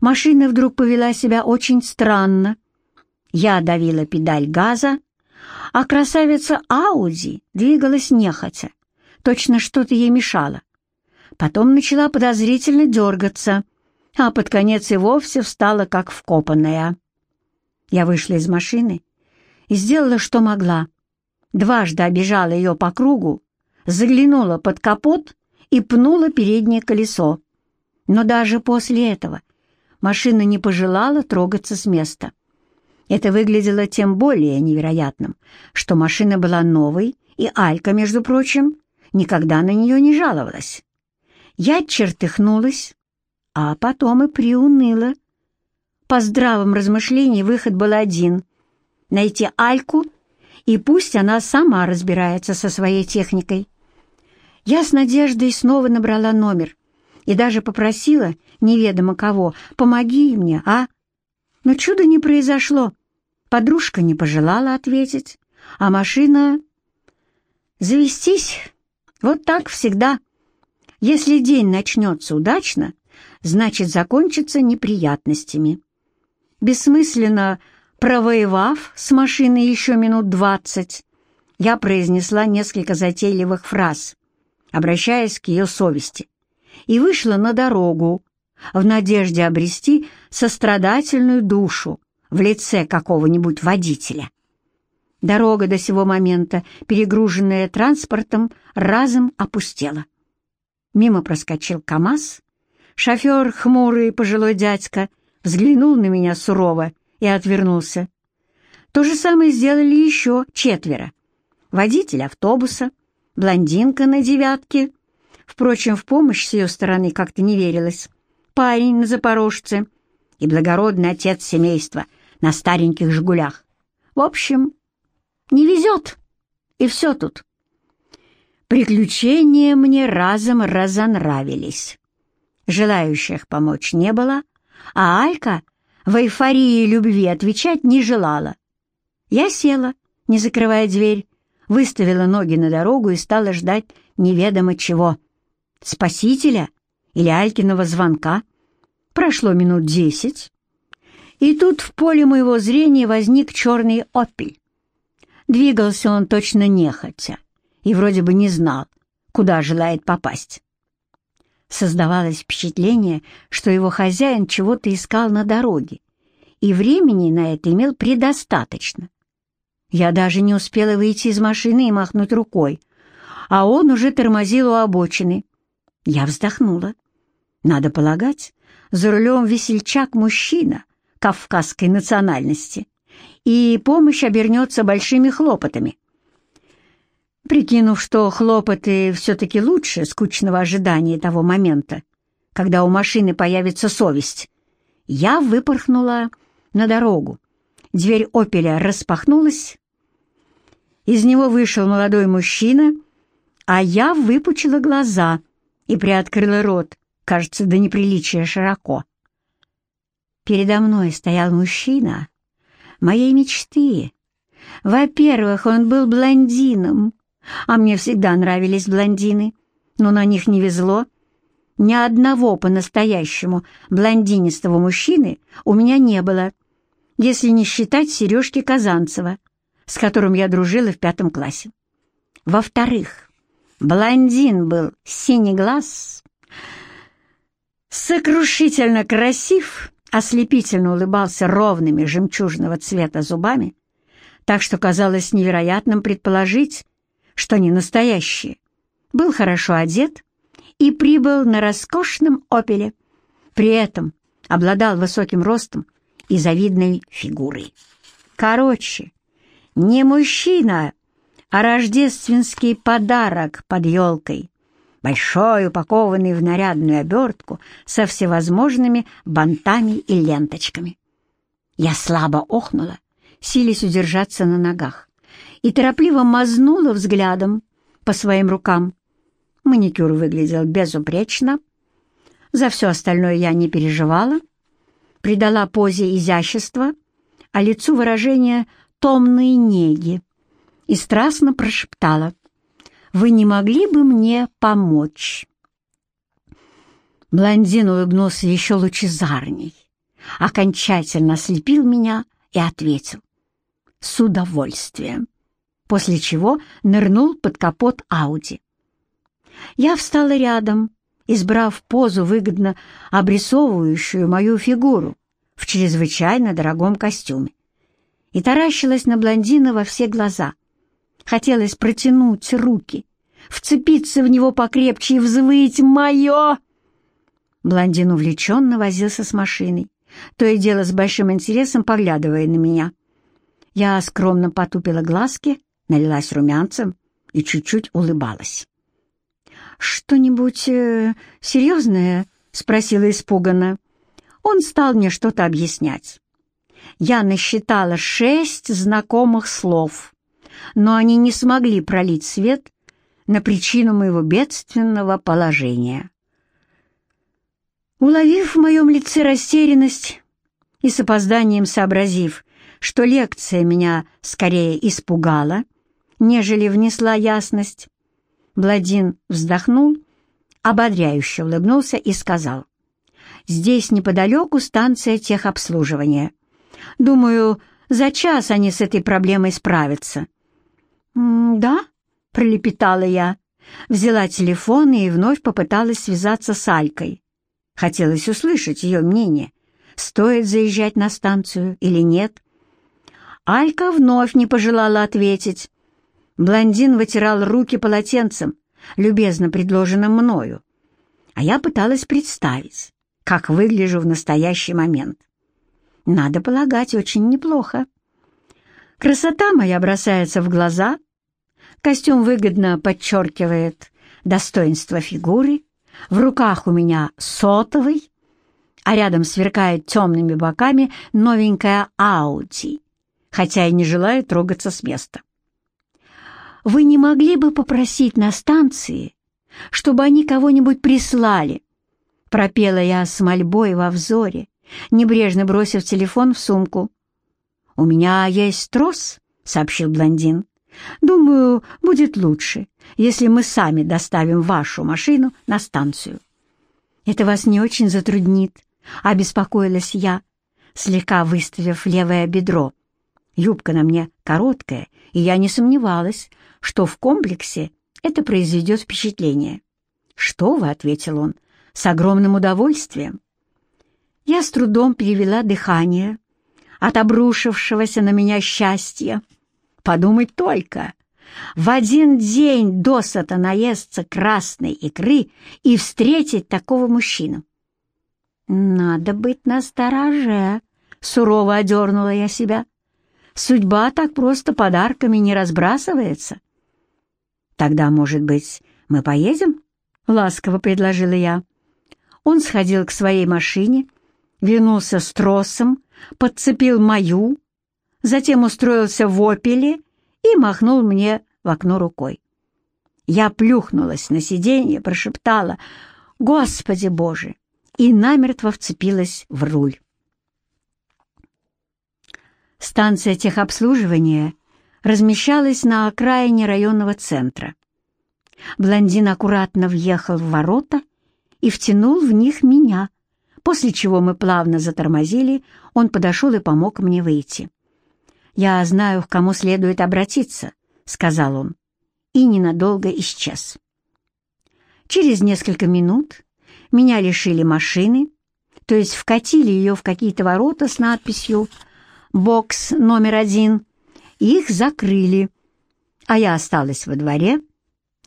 Машина вдруг повела себя очень странно. Я давила педаль газа, а красавица Ауди двигалась нехотя. Точно что-то ей мешало. Потом начала подозрительно дергаться, а под конец и вовсе встала как вкопанная. Я вышла из машины и сделала, что могла. Дважды обежала ее по кругу, заглянула под капот и пнула переднее колесо. Но даже после этого машина не пожелала трогаться с места. Это выглядело тем более невероятным, что машина была новой, и Алька, между прочим, никогда на нее не жаловалась. Я чертыхнулась, а потом и приуныла. По здравым размышлениям выход был один — найти Альку, и пусть она сама разбирается со своей техникой. Я с надеждой снова набрала номер и даже попросила неведомо кого «помоги мне, а?» Но чуда не произошло. Подружка не пожелала ответить, а машина... Завестись вот так всегда. Если день начнется удачно, значит, закончится неприятностями. Бессмысленно провоевав с машиной еще минут двадцать, я произнесла несколько затейливых фраз, обращаясь к ее совести, и вышла на дорогу в надежде обрести сострадательную душу в лице какого-нибудь водителя. Дорога до сего момента, перегруженная транспортом, разом опустела. Мимо проскочил КамАЗ. Шофер, хмурый пожилой дядька, взглянул на меня сурово и отвернулся. То же самое сделали еще четверо. Водитель автобуса, блондинка на девятке. Впрочем, в помощь с ее стороны как-то не верилось. Парень на запорожце и благородный отец семейства на стареньких «Жигулях». В общем, не везет, и все тут. Приключения мне разом разонравились. Желающих помочь не было, а Алька в эйфории любви отвечать не желала. Я села, не закрывая дверь, выставила ноги на дорогу и стала ждать неведомо чего. Спасителя или Алькиного звонка. Прошло минут десять, и тут в поле моего зрения возник черный опель. Двигался он точно нехотя и вроде бы не знал, куда желает попасть. Создавалось впечатление, что его хозяин чего-то искал на дороге, и времени на это имел предостаточно. Я даже не успела выйти из машины и махнуть рукой, а он уже тормозил у обочины. Я вздохнула. Надо полагать, за рулем весельчак-мужчина кавказской национальности, и помощь обернется большими хлопотами. Прикинув, что хлопоты все-таки лучше скучного ожидания того момента, когда у машины появится совесть, я выпорхнула на дорогу. Дверь «Опеля» распахнулась, из него вышел молодой мужчина, а я выпучила глаза и приоткрыла рот, кажется, до неприличия широко. Передо мной стоял мужчина моей мечты. Во-первых, он был блондином, а мне всегда нравились блондины, но на них не везло. Ни одного по-настоящему блондинистого мужчины у меня не было, если не считать Сережки Казанцева, с которым я дружила в пятом классе. Во-вторых, блондин был синий глаз, сокрушительно красив, ослепительно улыбался ровными жемчужного цвета зубами, так что казалось невероятным предположить, что не настоящие, был хорошо одет и прибыл на роскошном «Опеле», при этом обладал высоким ростом и завидной фигурой. Короче, не мужчина, а рождественский подарок под елкой, большой, упакованный в нарядную обертку со всевозможными бантами и ленточками. Я слабо охнула, силясь удержаться на ногах и торопливо мазнула взглядом по своим рукам. Маникюр выглядел безупречно. За все остальное я не переживала. Придала позе изящества, а лицу выражение томной неги и страстно прошептала «Вы не могли бы мне помочь?» Блондин улыбнулся еще лучезарней окончательно ослепил меня и ответил. С удовольствием. После чего нырнул под капот Ауди. Я встала рядом, избрав позу, выгодно обрисовывающую мою фигуру в чрезвычайно дорогом костюме, и таращилась на блондина во все глаза. Хотелось протянуть руки, вцепиться в него покрепче и взвыть «Мое!». Блондин увлеченно возился с машиной, то и дело с большим интересом поглядывая на меня. Я скромно потупила глазки, налилась румянцем и чуть-чуть улыбалась. «Что-нибудь э, серьезное?» — спросила испуганно. Он стал мне что-то объяснять. Я насчитала шесть знакомых слов, но они не смогли пролить свет на причину моего бедственного положения. Уловив в моем лице растерянность и с опозданием сообразив, что лекция меня скорее испугала, нежели внесла ясность, Бладин вздохнул, ободряюще улыбнулся и сказал, «Здесь неподалеку станция техобслуживания. Думаю, за час они с этой проблемой справятся». «Да?» — пролепетала я, взяла телефон и вновь попыталась связаться с Алькой. Хотелось услышать ее мнение, стоит заезжать на станцию или нет. Алька вновь не пожелала ответить, Блондин вытирал руки полотенцем, любезно предложенным мною, а я пыталась представить, как выгляжу в настоящий момент. Надо полагать, очень неплохо. Красота моя бросается в глаза, костюм выгодно подчеркивает достоинство фигуры, в руках у меня сотовый, а рядом сверкает темными боками новенькая Ауди, хотя и не желаю трогаться с места. Вы не могли бы попросить на станции, чтобы они кого-нибудь прислали?» Пропела я с мольбой во взоре, небрежно бросив телефон в сумку. «У меня есть трос», — сообщил блондин. «Думаю, будет лучше, если мы сами доставим вашу машину на станцию». «Это вас не очень затруднит», — обеспокоилась я, слегка выставив левое бедро. Юбка на мне короткая, и я не сомневалась, что в комплексе это произведет впечатление. «Что вы?» — ответил он, — «с огромным удовольствием». Я с трудом перевела дыхание от обрушившегося на меня счастья. Подумать только, в один день досыта наесться красной икры и встретить такого мужчину. «Надо быть настороже», — сурово одернула я себя. «Судьба так просто подарками не разбрасывается». «Тогда, может быть, мы поедем?» — ласково предложила я. Он сходил к своей машине, вернулся с тросом, подцепил мою, затем устроился в опеле и махнул мне в окно рукой. Я плюхнулась на сиденье, прошептала «Господи Боже!» и намертво вцепилась в руль. Станция техобслуживания размещалась на окраине районного центра. Блондин аккуратно въехал в ворота и втянул в них меня, после чего мы плавно затормозили, он подошел и помог мне выйти. «Я знаю, к кому следует обратиться», — сказал он, и ненадолго исчез. Через несколько минут меня лишили машины, то есть вкатили ее в какие-то ворота с надписью «Бокс номер один», их закрыли, а я осталась во дворе,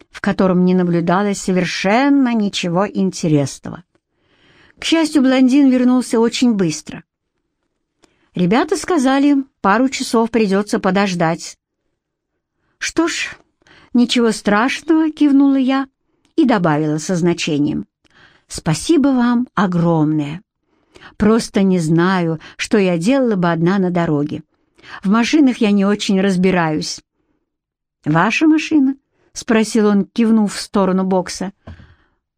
в котором не наблюдалось совершенно ничего интересного. К счастью, блондин вернулся очень быстро. Ребята сказали, пару часов придется подождать. «Что ж, ничего страшного», — кивнула я и добавила со значением. «Спасибо вам огромное. Просто не знаю, что я делала бы одна на дороге. В машинах я не очень разбираюсь». «Ваша машина?» — спросил он, кивнув в сторону бокса.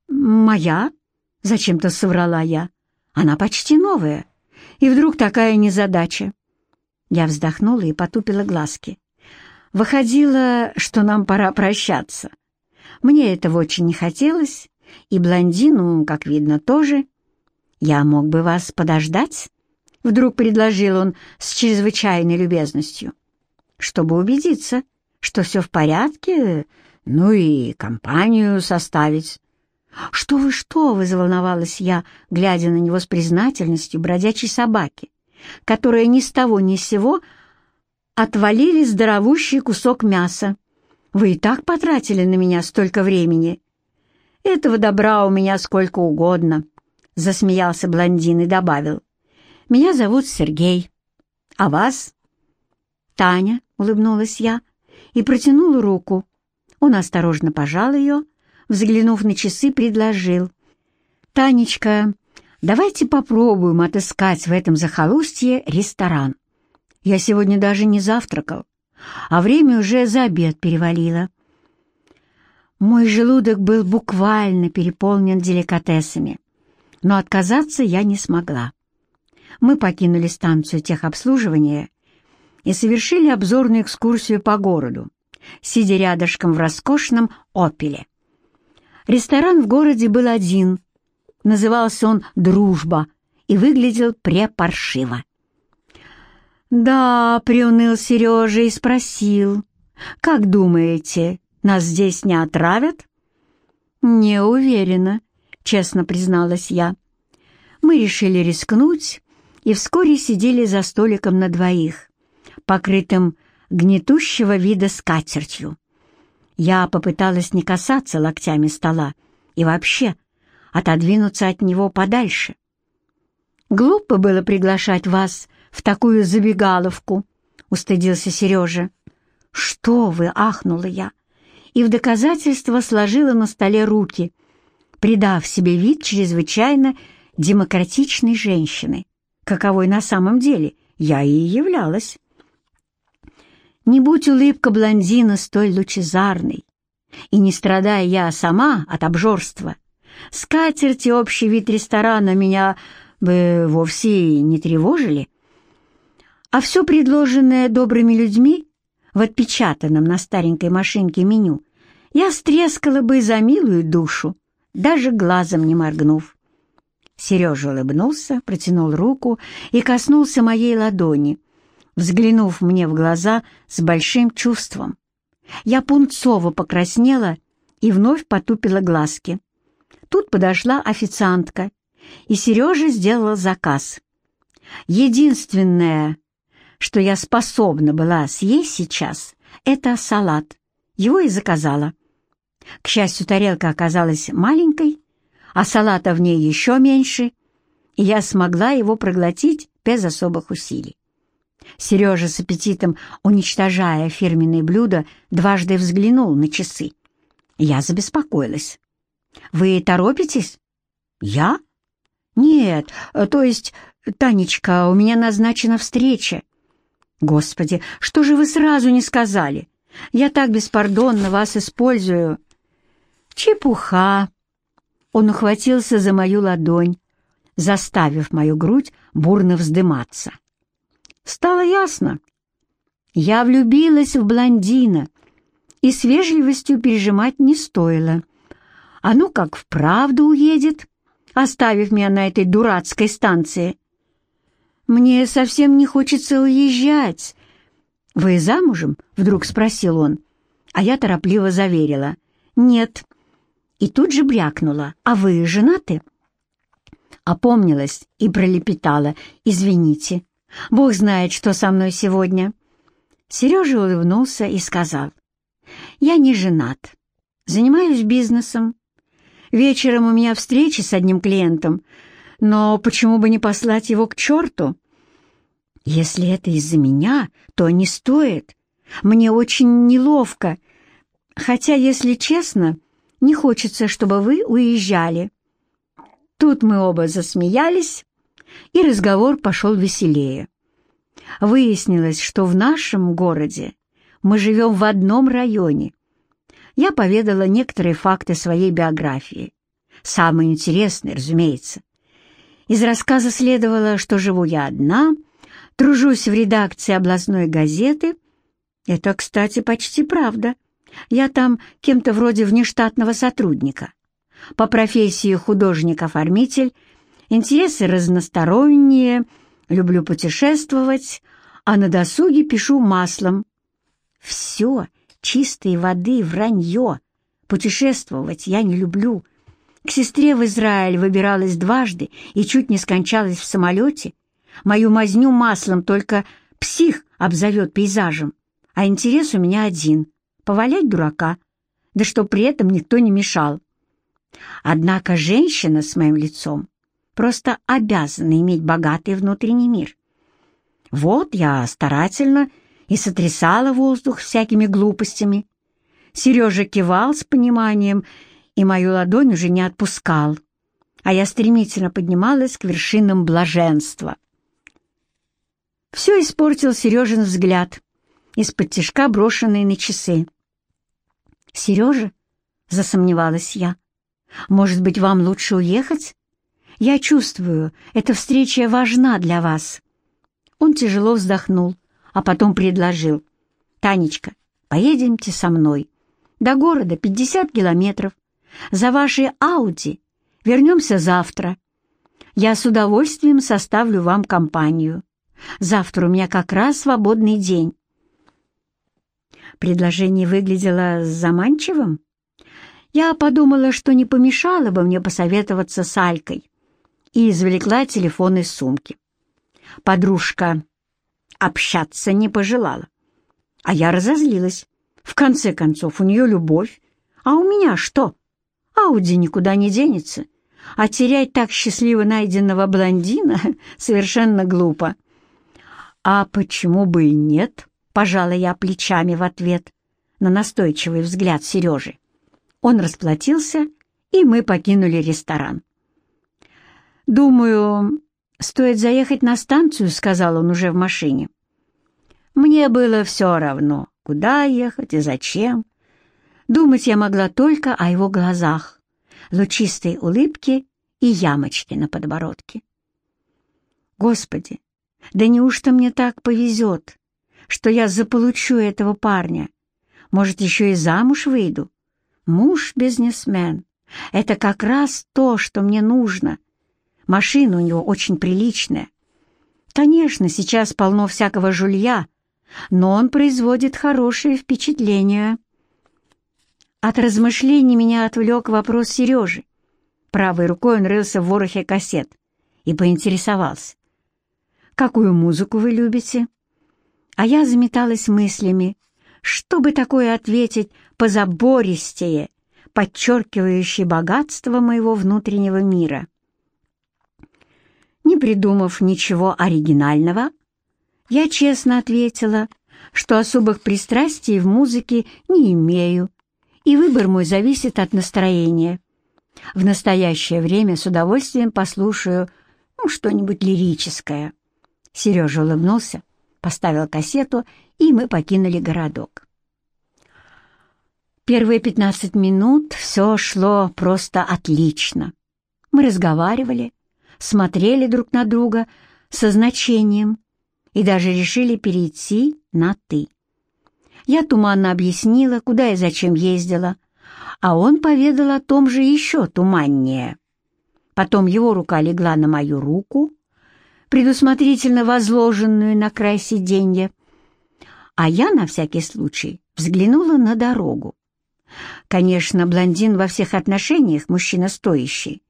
«Моя?» — зачем-то соврала я. «Она почти новая. И вдруг такая незадача». Я вздохнула и потупила глазки. Выходило, что нам пора прощаться. Мне этого очень не хотелось, и блондину, как видно, тоже. «Я мог бы вас подождать?» — вдруг предложил он с чрезвычайной любезностью. «Чтобы убедиться, что все в порядке, ну и компанию составить». «Что вы, что вы!» — заволновалась я, глядя на него с признательностью бродячей собаки, которая ни с того ни с сего отвалили здоровущий кусок мяса. «Вы и так потратили на меня столько времени». «Этого добра у меня сколько угодно», — засмеялся блондин и добавил. «Меня зовут Сергей. А вас?» «Таня», — улыбнулась я и протянула руку. Он осторожно пожал ее, взглянув на часы, предложил. «Танечка, давайте попробуем отыскать в этом захолустье ресторан. Я сегодня даже не завтракал, а время уже за обед перевалило». Мой желудок был буквально переполнен деликатесами, но отказаться я не смогла. Мы покинули станцию техобслуживания и совершили обзорную экскурсию по городу, сидя рядышком в роскошном «Опеле». Ресторан в городе был один, назывался он «Дружба» и выглядел препаршиво. «Да», — приуныл Сережа и спросил, «Как думаете, нас здесь не отравят?» «Не уверена», — честно призналась я. Мы решили рискнуть и вскоре сидели за столиком на двоих, покрытым гнетущего вида скатертью. Я попыталась не касаться локтями стола и вообще отодвинуться от него подальше. «Глупо было приглашать вас в такую забегаловку», — устыдился Сережа. «Что вы!» — ахнула я и в доказательство сложила на столе руки, придав себе вид чрезвычайно демократичной женщины, каковой на самом деле я и являлась. Не будь улыбка блондина столь лучезарной, и не страдая я сама от обжорства, скатерть и общий вид ресторана меня бы вовсе не тревожили, а все предложенное добрыми людьми в отпечатанном на старенькой машинке меню, я стрескала бы за милую душу, даже глазом не моргнув. Сережа улыбнулся, протянул руку и коснулся моей ладони, взглянув мне в глаза с большим чувством. Я пунцово покраснела и вновь потупила глазки. Тут подошла официантка, и Сережа сделал заказ. Единственное, что я способна была съесть сейчас, это салат. Его и заказала. К счастью, тарелка оказалась маленькой, а салата в ней еще меньше, и я смогла его проглотить без особых усилий. Сережа с аппетитом, уничтожая фирменное блюдо, дважды взглянул на часы. Я забеспокоилась. «Вы торопитесь?» «Я?» «Нет, то есть, Танечка, у меня назначена встреча. «Господи, что же вы сразу не сказали? Я так беспардонно вас использую». «Чепуха!» Он ухватился за мою ладонь, заставив мою грудь бурно вздыматься. Стало ясно. Я влюбилась в блондина, и с вежливостью пережимать не стоило. А ну как вправду уедет, оставив меня на этой дурацкой станции. «Мне совсем не хочется уезжать». «Вы замужем?» — вдруг спросил он. А я торопливо заверила. «Нет». И тут же брякнула. «А вы женаты?» Опомнилась и пролепетала. «Извините, Бог знает, что со мной сегодня». Сережа улыбнулся и сказал. «Я не женат. Занимаюсь бизнесом. Вечером у меня встреча с одним клиентом, но почему бы не послать его к черту? Если это из-за меня, то не стоит. Мне очень неловко. Хотя, если честно, не хочется, чтобы вы уезжали. Тут мы оба засмеялись, и разговор пошел веселее. Выяснилось, что в нашем городе мы живем в одном районе. Я поведала некоторые факты своей биографии. Самые интересные, разумеется. Из рассказа следовало, что живу я одна, тружусь в редакции областной газеты. Это, кстати, почти правда. Я там кем-то вроде внештатного сотрудника. По профессии художник-оформитель, интересы разносторонние, люблю путешествовать, а на досуге пишу маслом. Все чистой воды вранье. Путешествовать я не люблю. К сестре в Израиль выбиралась дважды и чуть не скончалась в самолете. Мою мазню маслом только псих обзовет пейзажем, а интерес у меня один — повалять дурака, да что при этом никто не мешал. Однако женщина с моим лицом просто обязана иметь богатый внутренний мир. Вот я старательно и сотрясала воздух всякими глупостями. Сережа кивал с пониманием, и мою ладонь уже не отпускал, а я стремительно поднималась к вершинам блаженства. Все испортил Сережин взгляд, из-под тишка брошенный на часы. «Сережа?» — засомневалась я. «Может быть, вам лучше уехать? Я чувствую, эта встреча важна для вас». Он тяжело вздохнул, а потом предложил. «Танечка, поедемте со мной. До города 50 километров. За вашей Ауди вернемся завтра. Я с удовольствием составлю вам компанию. Завтра у меня как раз свободный день». Предложение выглядело заманчивым. Я подумала, что не помешало бы мне посоветоваться с Алькой, и извлекла телефон из сумки. Подружка общаться не пожелала. А я разозлилась. В конце концов, у нее любовь. А у меня что? Ауди никуда не денется. А терять так счастливо найденного блондина совершенно глупо. «А почему бы и нет?» — пожала я плечами в ответ на настойчивый взгляд Сережи. Он расплатился, и мы покинули ресторан. «Думаю, «Стоит заехать на станцию», — сказал он уже в машине. Мне было все равно, куда ехать и зачем. Думать я могла только о его глазах, лучистой улыбке и ямочке на подбородке. Господи, да неужто мне так повезет, что я заполучу этого парня? Может, еще и замуж выйду? Муж-бизнесмен — это как раз то, что мне нужно — Машина у него очень приличная. Конечно, сейчас полно всякого жулья, но он производит хорошее впечатление. От размышлений меня отвлек вопрос Сережи. Правой рукой он рылся в ворохе кассет и поинтересовался. «Какую музыку вы любите?» А я заметалась мыслями, чтобы такое ответить позабористее, подчеркивающее богатство моего внутреннего мира. Не придумав ничего оригинального, я честно ответила, что особых пристрастий в музыке не имею, и выбор мой зависит от настроения. В настоящее время с удовольствием послушаю ну, что-нибудь лирическое. Сережа улыбнулся, поставил кассету, и мы покинули городок. Первые пятнадцать минут все шло просто отлично. Мы разговаривали, смотрели друг на друга со значением и даже решили перейти на «ты». Я туманно объяснила, куда и зачем ездила, а он поведал о том же еще туманнее. Потом его рука легла на мою руку, предусмотрительно возложенную на край сиденья, а я на всякий случай взглянула на дорогу. Конечно, блондин во всех отношениях мужчина стоящий,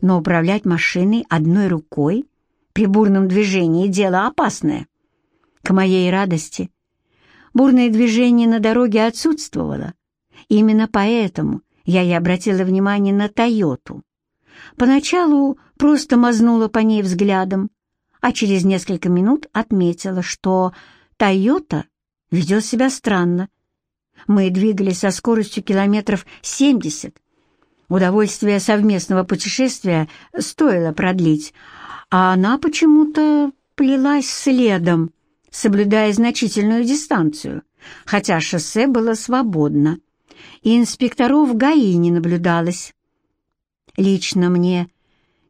но управлять машиной одной рукой при бурном движении — дело опасное. К моей радости, бурное движение на дороге отсутствовало. Именно поэтому я и обратила внимание на «Тойоту». Поначалу просто мазнула по ней взглядом, а через несколько минут отметила, что «Тойота» ведет себя странно. Мы двигались со скоростью километров семьдесят, Удовольствие совместного путешествия стоило продлить, а она почему-то плелась следом, соблюдая значительную дистанцию, хотя шоссе было свободно, и инспекторов ГАИ не наблюдалось. Лично мне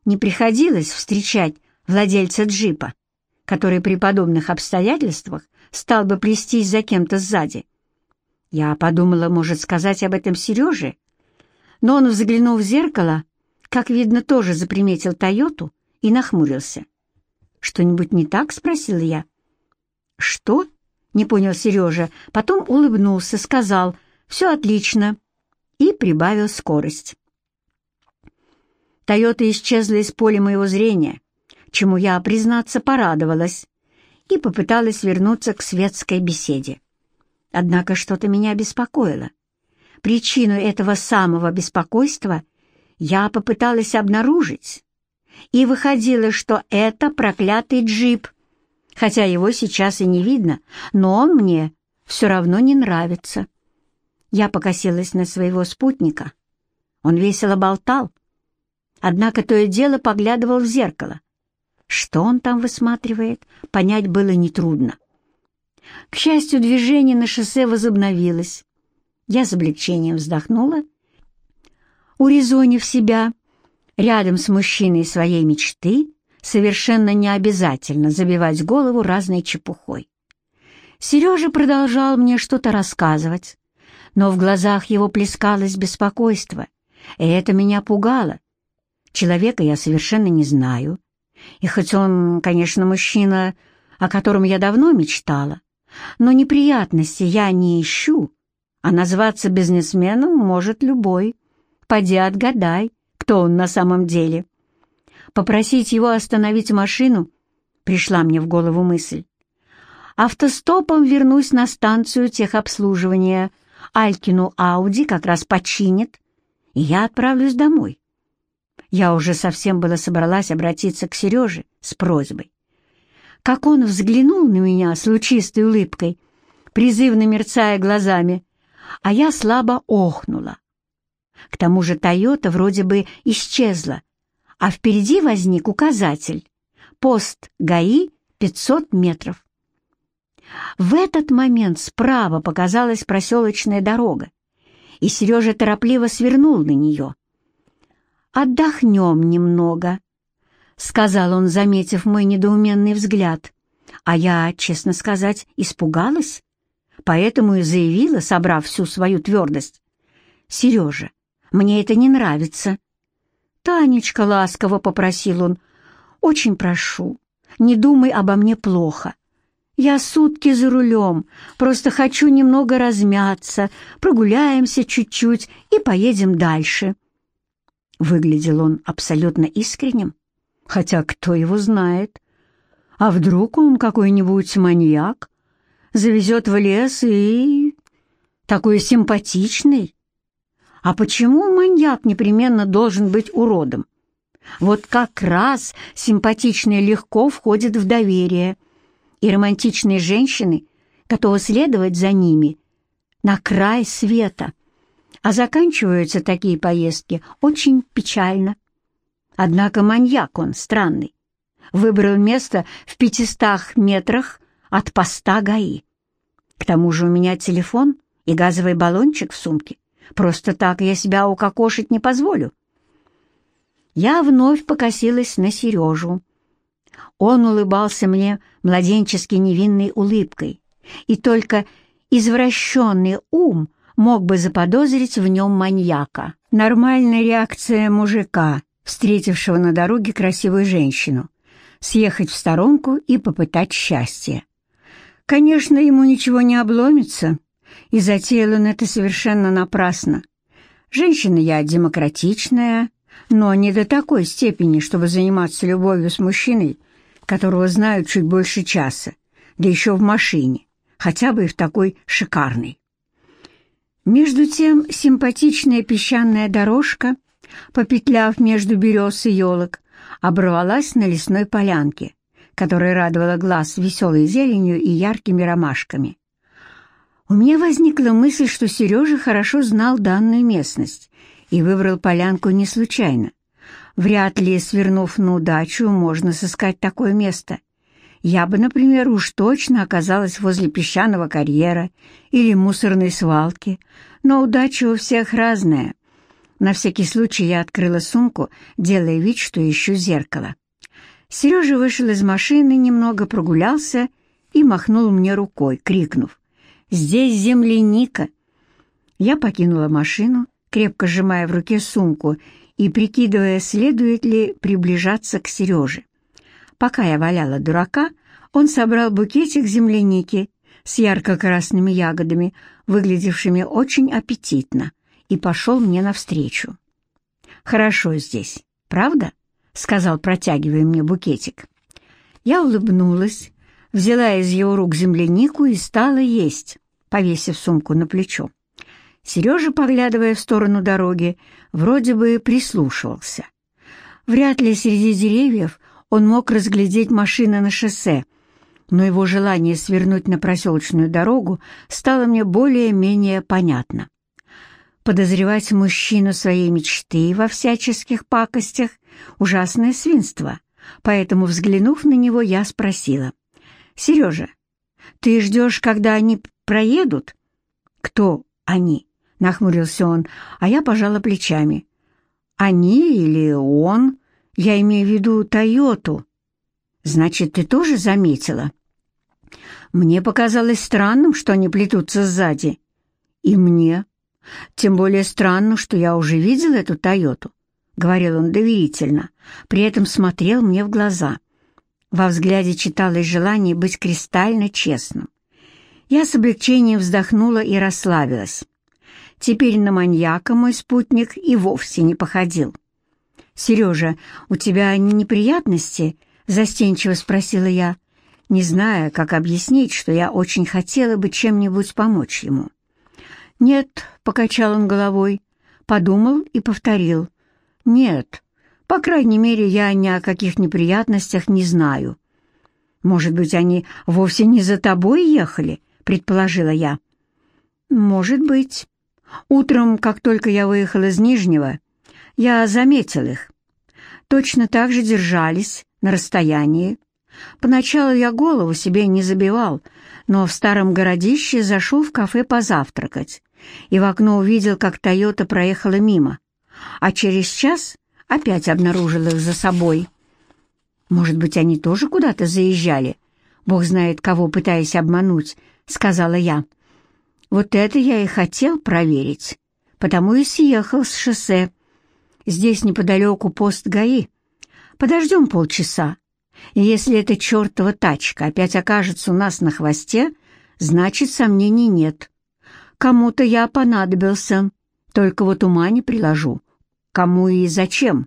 не приходилось встречать владельца джипа, который при подобных обстоятельствах стал бы плестись за кем-то сзади. Я подумала, может, сказать об этом Сереже, но он взглянул в зеркало, как видно, тоже заприметил «Тойоту» и нахмурился. «Что-нибудь не так?» — спросила я. «Что?» — не понял Сережа, потом улыбнулся, сказал «Все отлично» и прибавил скорость. Тойота исчезла из поля моего зрения, чему я, признаться, порадовалась, и попыталась вернуться к светской беседе. Однако что-то меня беспокоило. Причину этого самого беспокойства я попыталась обнаружить, и выходило, что это проклятый джип, хотя его сейчас и не видно, но он мне все равно не нравится. Я покосилась на своего спутника. Он весело болтал, однако то и дело поглядывал в зеркало. Что он там высматривает, понять было нетрудно. К счастью, движение на шоссе возобновилось. Я с облегчением вздохнула, урезонив себя. Рядом с мужчиной своей мечты совершенно не обязательно забивать голову разной чепухой. Сережа продолжал мне что-то рассказывать, но в глазах его плескалось беспокойство, и это меня пугало. Человека я совершенно не знаю, и хоть он, конечно, мужчина, о котором я давно мечтала, но неприятности я не ищу, а назваться бизнесменом может любой. Поди отгадай, кто он на самом деле. Попросить его остановить машину пришла мне в голову мысль. Автостопом вернусь на станцию техобслуживания. Алькину Ауди как раз починит, и я отправлюсь домой. Я уже совсем было собралась обратиться к Сереже с просьбой. Как он взглянул на меня с лучистой улыбкой, призывно мерцая глазами, а я слабо охнула. К тому же «Тойота» вроде бы исчезла, а впереди возник указатель «Пост ГАИ 500 метров». В этот момент справа показалась проселочная дорога, и Сережа торопливо свернул на нее. «Отдохнем немного», — сказал он, заметив мой недоуменный взгляд. А я, честно сказать, испугалась, поэтому и заявила, собрав всю свою твердость. «Сережа, мне это не нравится». «Танечка», — ласково попросил он, — «очень прошу, не думай обо мне плохо. Я сутки за рулем, просто хочу немного размяться, прогуляемся чуть-чуть и поедем дальше». Выглядел он абсолютно искренним, хотя кто его знает. А вдруг он какой-нибудь маньяк, завезет в лес и... такой симпатичный? А почему маньяк непременно должен быть уродом? Вот как раз симпатичные легко входят в доверие, и романтичные женщины готовы следовать за ними на край света. А заканчиваются такие поездки очень печально. Однако маньяк он странный. Выбрал место в пятистах метрах от поста ГАИ. К тому же у меня телефон и газовый баллончик в сумке. Просто так я себя укокошить не позволю. Я вновь покосилась на Сережу. Он улыбался мне младенчески невинной улыбкой, и только извращенный ум мог бы заподозрить в нем маньяка. Нормальная реакция мужика, встретившего на дороге красивую женщину, съехать в сторонку и попытать счастье. Конечно, ему ничего не обломится, и затеял он это совершенно напрасно. Женщина я демократичная, но не до такой степени, чтобы заниматься любовью с мужчиной, которого знают чуть больше часа, да еще в машине, хотя бы и в такой шикарной. Между тем симпатичная песчаная дорожка, попетляв между берез и елок, оборвалась на лесной полянке, которая радовала глаз веселой зеленью и яркими ромашками. У меня возникла мысль, что Сережа хорошо знал данную местность и выбрал полянку не случайно. Вряд ли, свернув на удачу, можно сыскать такое место. Я бы, например, уж точно оказалась возле песчаного карьера или мусорной свалки, но удача у всех разная. На всякий случай я открыла сумку, делая вид, что ищу зеркало. Сережа вышел из машины, немного прогулялся и махнул мне рукой, крикнув «Здесь земляника!». Я покинула машину, крепко сжимая в руке сумку и прикидывая, следует ли приближаться к Сереже. Пока я валяла дурака, он собрал букетик земляники с ярко-красными ягодами, выглядевшими очень аппетитно, и пошел мне навстречу. «Хорошо здесь, правда?» — сказал, протягивая мне букетик. Я улыбнулась, взяла из его рук землянику и стала есть, повесив сумку на плечо. Сережа, поглядывая в сторону дороги, вроде бы прислушивался. Вряд ли среди деревьев он мог разглядеть машины на шоссе, но его желание свернуть на проселочную дорогу стало мне более-менее понятно. Подозревать мужчину своей мечты во всяческих пакостях — ужасное свинство, поэтому, взглянув на него, я спросила. «Сережа, ты ждешь, когда они проедут?» «Кто они?» — нахмурился он, а я пожала плечами. «Они или он? Я имею в виду Тойоту». «Значит, ты тоже заметила?» «Мне показалось странным, что они плетутся сзади». «И мне. Тем более странно, что я уже видел эту Тойоту», — говорил он доверительно, при этом смотрел мне в глаза. Во взгляде читалось желание быть кристально честным. Я с облегчением вздохнула и расслабилась. Теперь на маньяка мой спутник и вовсе не походил. «Сережа, у тебя неприятности?» — застенчиво спросила я, не зная, как объяснить, что я очень хотела бы чем-нибудь помочь ему. «Нет», — покачал он головой, подумал и повторил. «Нет, по крайней мере, я ни о каких неприятностях не знаю». «Может быть, они вовсе не за тобой ехали?» — предположила я. «Может быть». Утром, как только я выехал из Нижнего, я заметил их. Точно так же держались, на расстоянии. Поначалу я голову себе не забивал, но в старом городище зашел в кафе позавтракать и в окно увидел, как «Тойота» проехала мимо, а через час опять обнаружил их за собой. «Может быть, они тоже куда-то заезжали? Бог знает, кого пытаясь обмануть», — сказала я. Вот это я и хотел проверить, потому и съехал с шоссе. Здесь неподалеку пост ГАИ. Подождем полчаса, и если эта чертова тачка опять окажется у нас на хвосте, значит, сомнений нет. Кому-то я понадобился, только вот ума не приложу. Кому и зачем?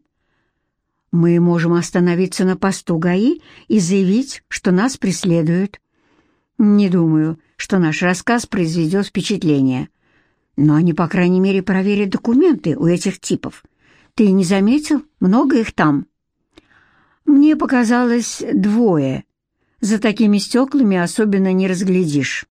Мы можем остановиться на посту ГАИ и заявить, что нас преследуют. Не думаю, что наш рассказ произведет впечатление. Но они, по крайней мере, проверят документы у этих типов. Ты не заметил? Много их там. Мне показалось двое. За такими стеклами особенно не разглядишь.